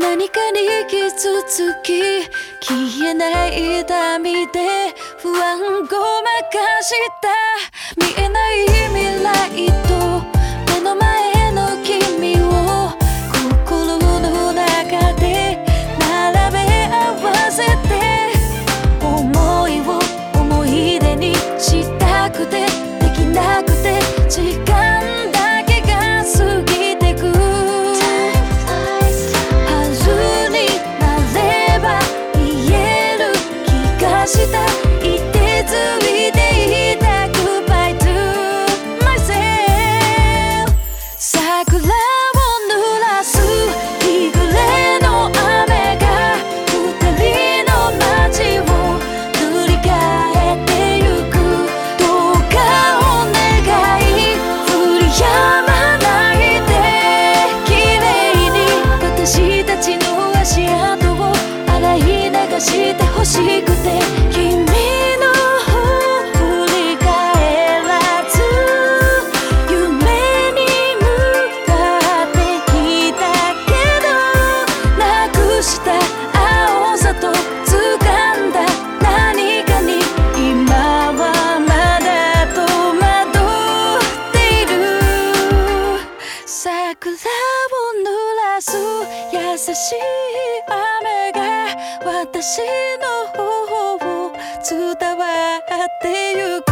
何かに傷つき消えない痛みで不安ごまかした。love. 優しい雨が私の頬を伝わってゆく。